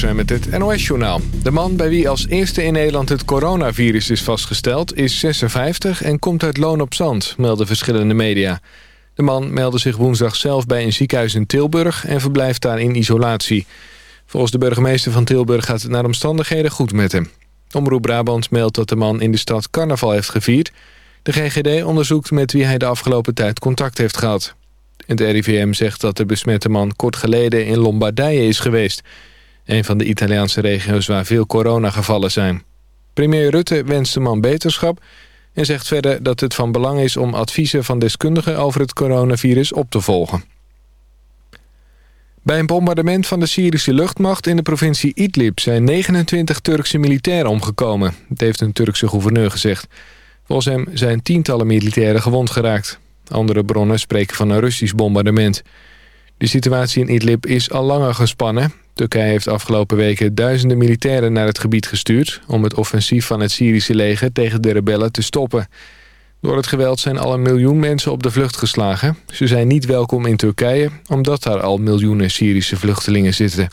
Breuker met het NOS-journaal. De man bij wie als eerste in Nederland het coronavirus is vastgesteld... is 56 en komt uit Loon op Zand, melden verschillende media. De man meldde zich woensdag zelf bij een ziekenhuis in Tilburg... en verblijft daar in isolatie. Volgens de burgemeester van Tilburg gaat het naar omstandigheden goed met hem. Omroep Brabant meldt dat de man in de stad carnaval heeft gevierd. De GGD onderzoekt met wie hij de afgelopen tijd contact heeft gehad. Het RIVM zegt dat de besmette man kort geleden in Lombardije is geweest. Een van de Italiaanse regio's waar veel coronagevallen zijn. Premier Rutte wenst de man beterschap en zegt verder dat het van belang is om adviezen van deskundigen over het coronavirus op te volgen. Bij een bombardement van de Syrische luchtmacht in de provincie Idlib zijn 29 Turkse militairen omgekomen. Dat heeft een Turkse gouverneur gezegd. Volgens hem zijn tientallen militairen gewond geraakt. Andere bronnen spreken van een Russisch bombardement. De situatie in Idlib is al langer gespannen. Turkije heeft afgelopen weken duizenden militairen naar het gebied gestuurd... om het offensief van het Syrische leger tegen de rebellen te stoppen. Door het geweld zijn al een miljoen mensen op de vlucht geslagen. Ze zijn niet welkom in Turkije, omdat daar al miljoenen Syrische vluchtelingen zitten.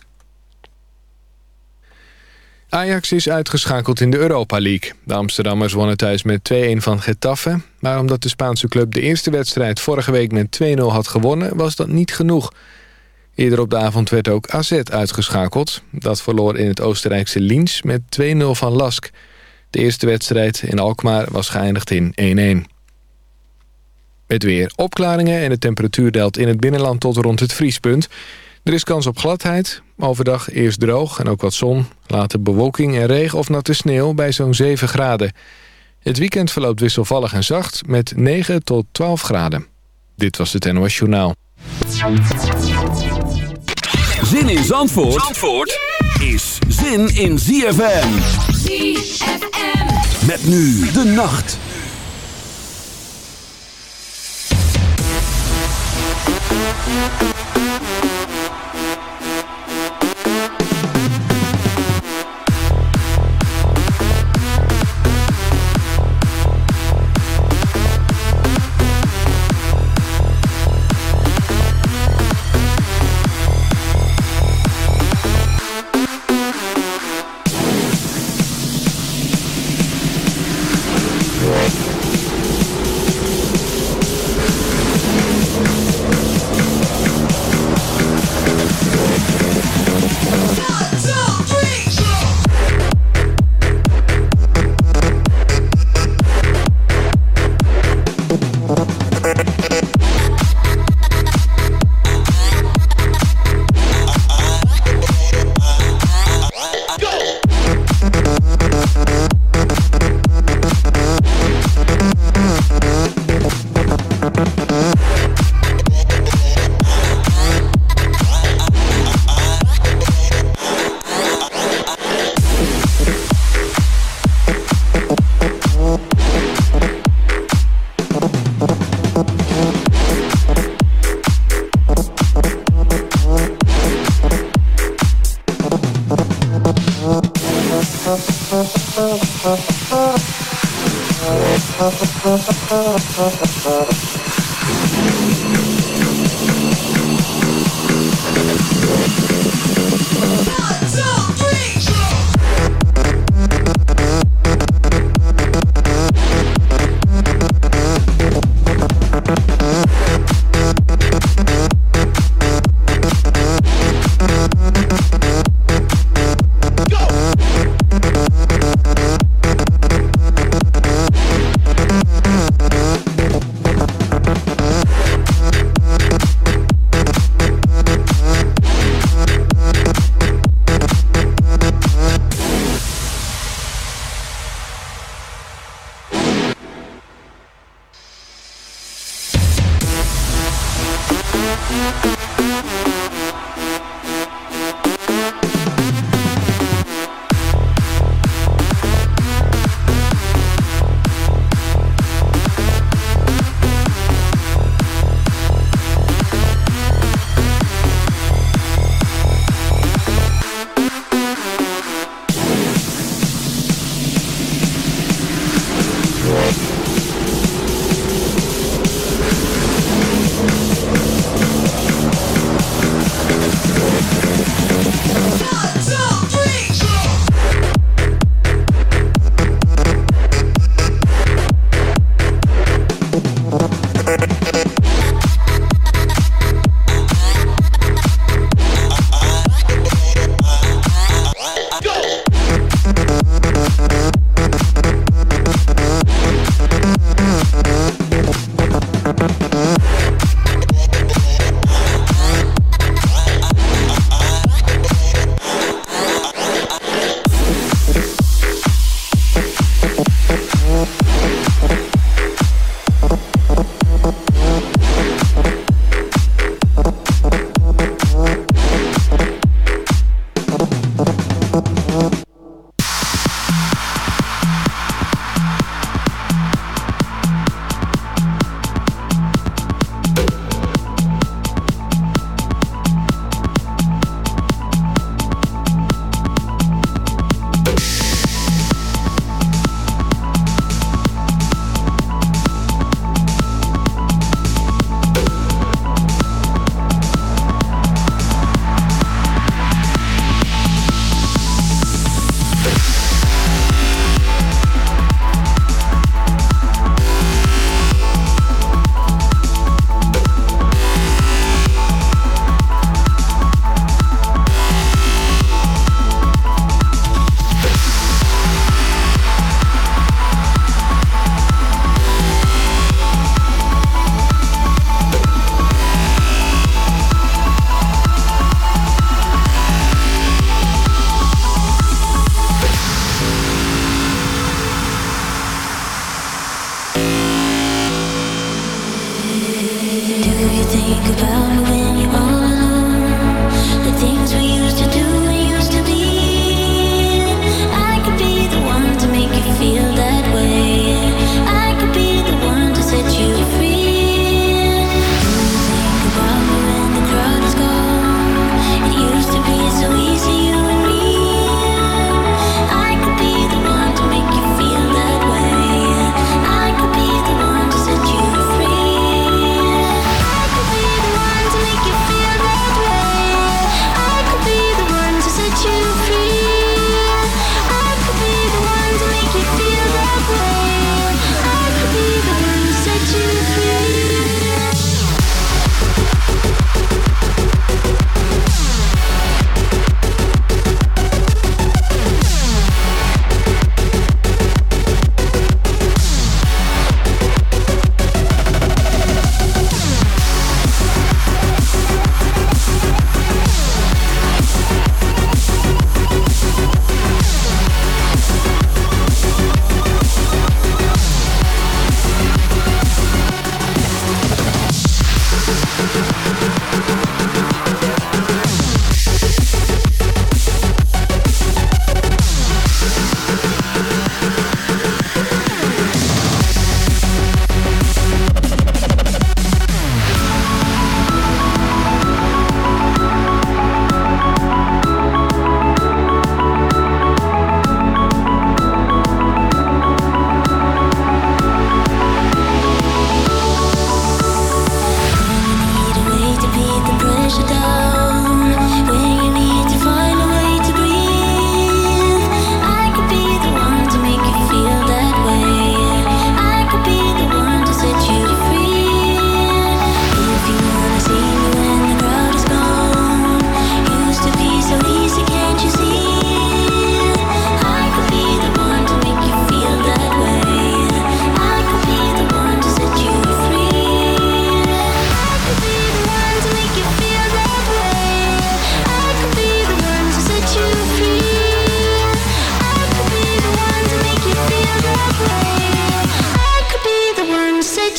Ajax is uitgeschakeld in de Europa League. De Amsterdammers wonnen thuis met 2-1 van Getafe. Maar omdat de Spaanse club de eerste wedstrijd vorige week met 2-0 had gewonnen... was dat niet genoeg. Eerder op de avond werd ook AZ uitgeschakeld. Dat verloor in het Oostenrijkse Liens met 2-0 van Lask. De eerste wedstrijd in Alkmaar was geëindigd in 1-1. Het weer opklaringen en de temperatuur daalt in het binnenland tot rond het vriespunt... Er is kans op gladheid. Overdag eerst droog en ook wat zon. Later bewolking en regen of natte sneeuw bij zo'n 7 graden. Het weekend verloopt wisselvallig en zacht met 9 tot 12 graden. Dit was het NOS Journaal. Zin in Zandvoort, Zandvoort is zin in ZFM. ZFM. Met nu de nacht.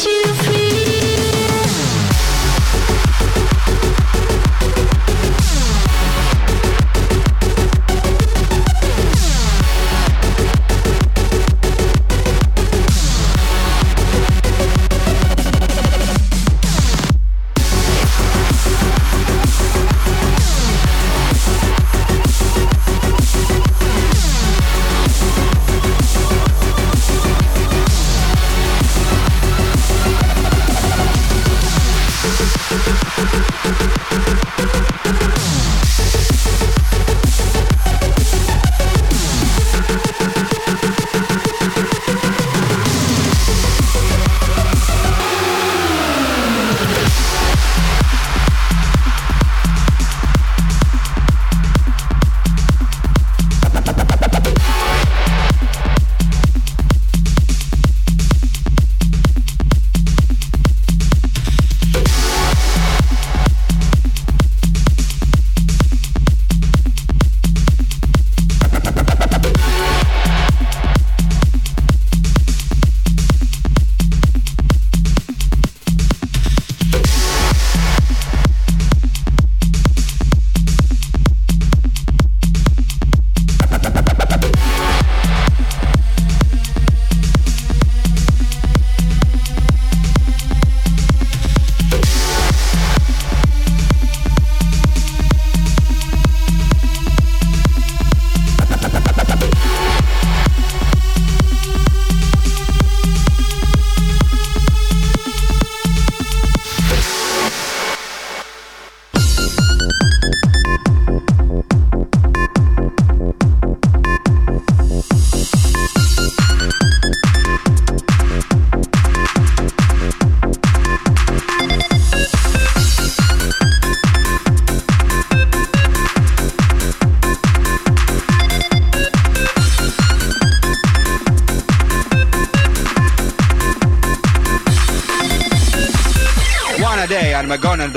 you free.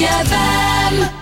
ZFM.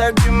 Instagram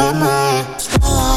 so my spotlight,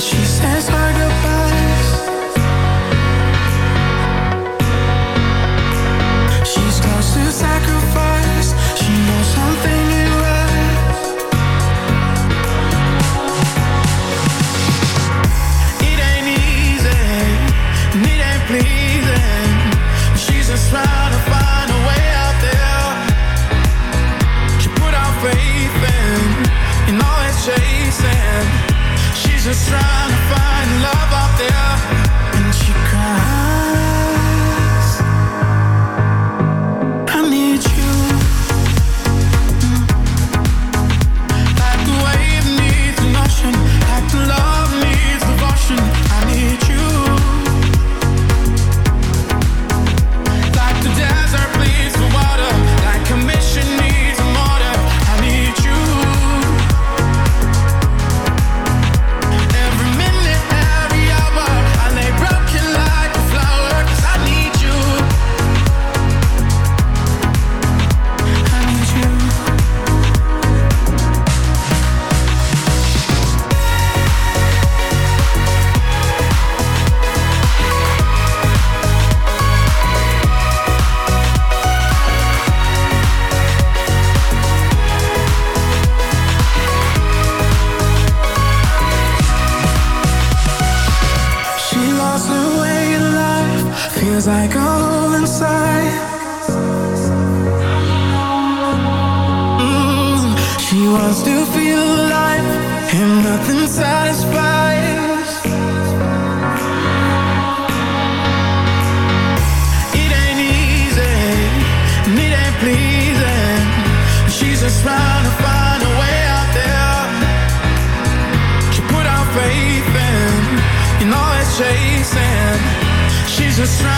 she says just trying to find a way out there. She put faith in, it's chasing. She's.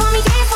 for me, yes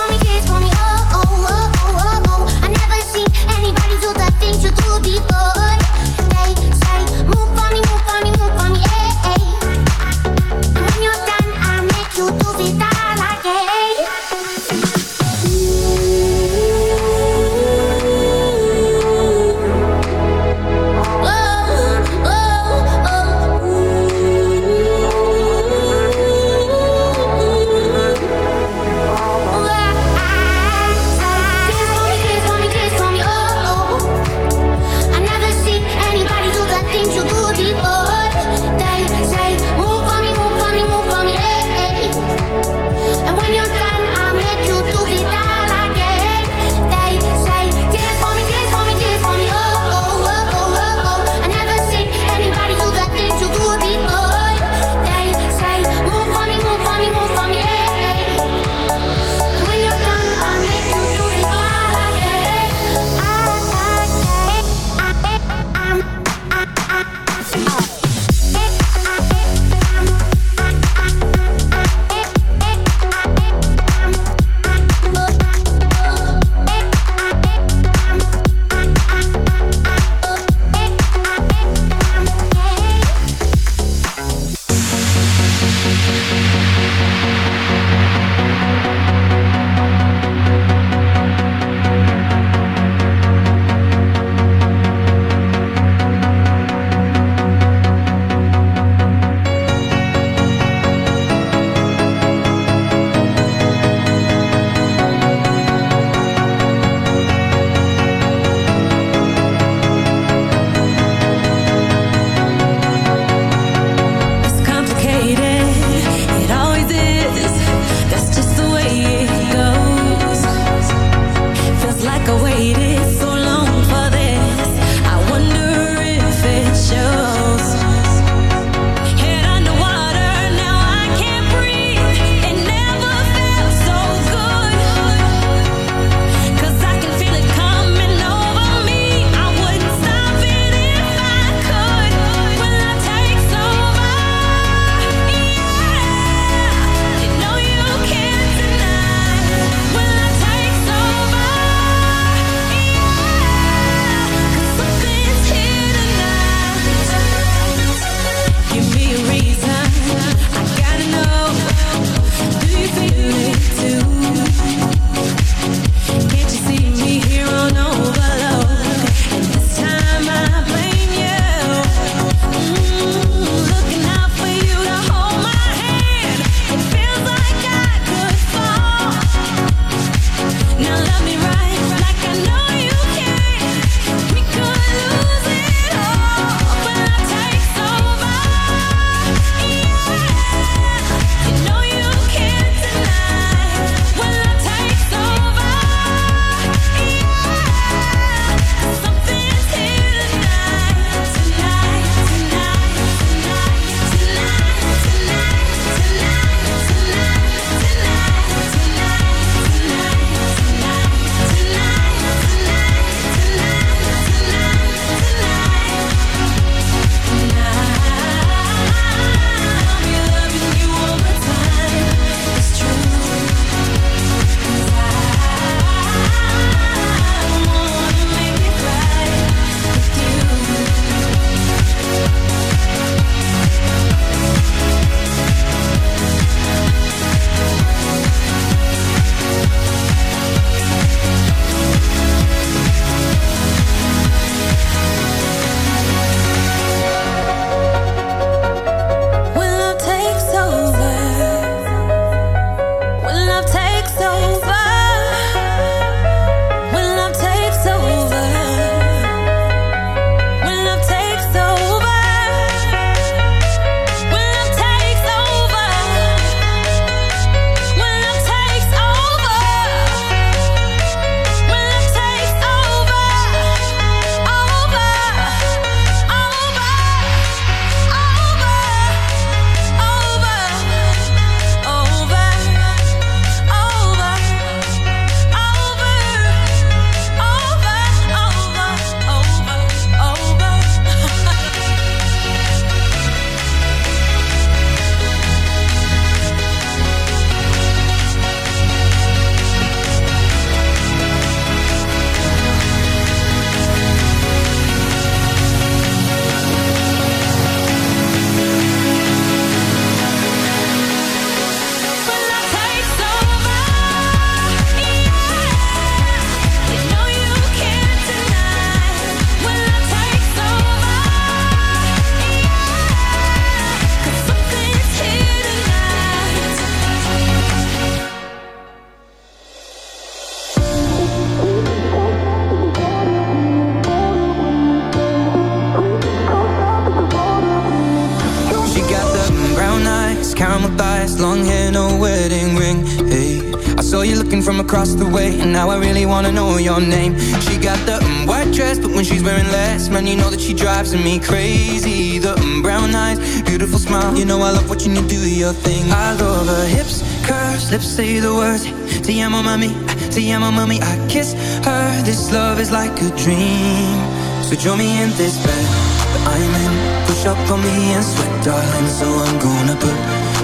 thighs, long hair, no wedding ring. Hey, I saw you looking from across the way, and now I really wanna know your name. She got the um, white dress, but when she's wearing less, man, you know that she drives me crazy. The um, brown eyes, beautiful smile, you know I love watching you do your thing. I love her hips, curves, lips say the words. Te amo, mami, te amo, mami. I kiss her. This love is like a dream. So join me in this bed that I'm in. Push up on me and sweat, darling. So I'm gonna put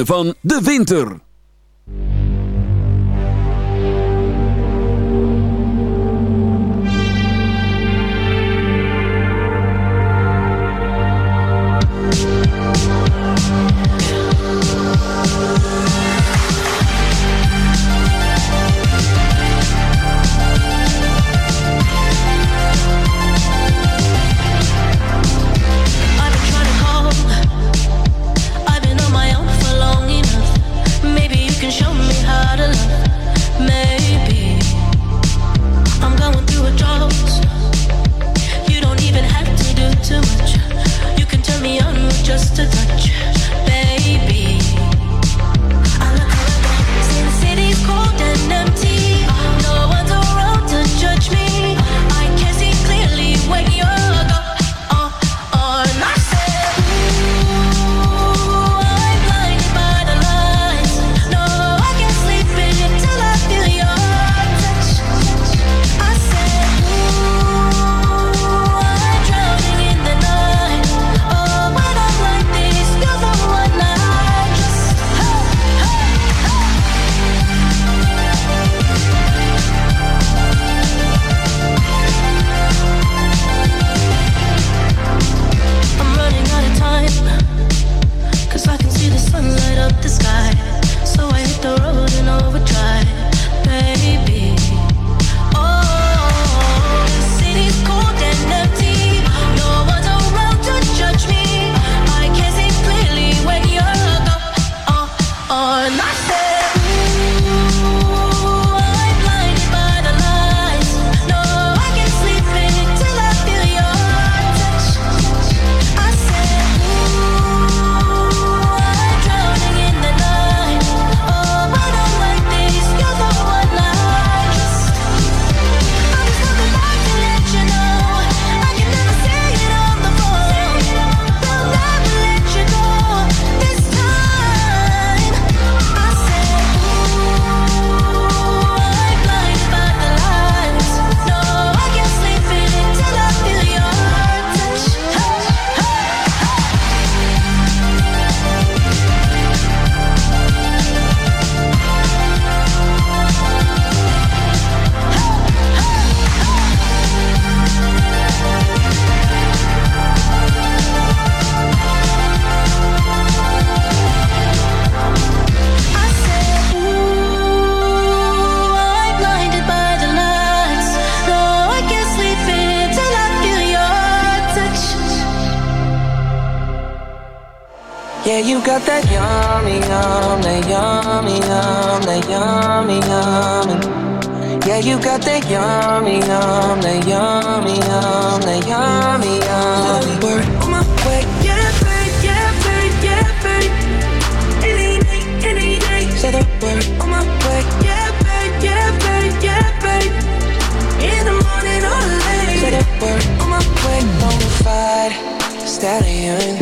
van de winter. You got that yummy, yum, that yummy, yum, that yummy, yummy. Yeah, you got that yummy, yum, that yummy, yum, that yummy, yummy. We're on my way, yeah, babe, yeah, babe, yeah, babe. Any day, any day. Say the word on my way, yeah, babe, yeah, babe, yeah, babe. In the morning or late. Say the word on my way, bonafide stallion.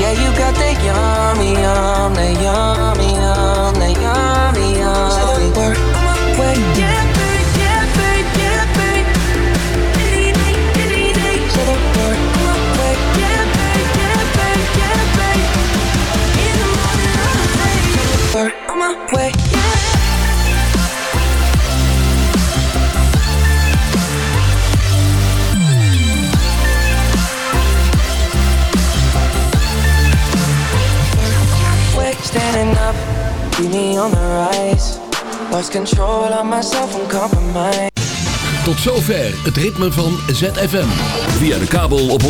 Yeah, you got that yummy, yum, that yummy, yum, that yummy, yummy. We're on my way, yeah, babe, yeah, babe, yeah, babe. Day, any day. Say the word way, yeah, babe, yeah, babe, yeah, babe. In the morning, I'm. We're on my way, yeah. Standing up, keep me on the rise. Lost control of myself and compromise. Tot zover het ritme van ZFM. Via de kabel op 104.5.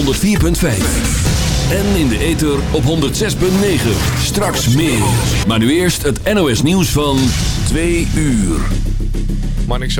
En in de ether op 106.9. Straks meer. Maar nu eerst het NOS nieuws van 2 uur. Marnix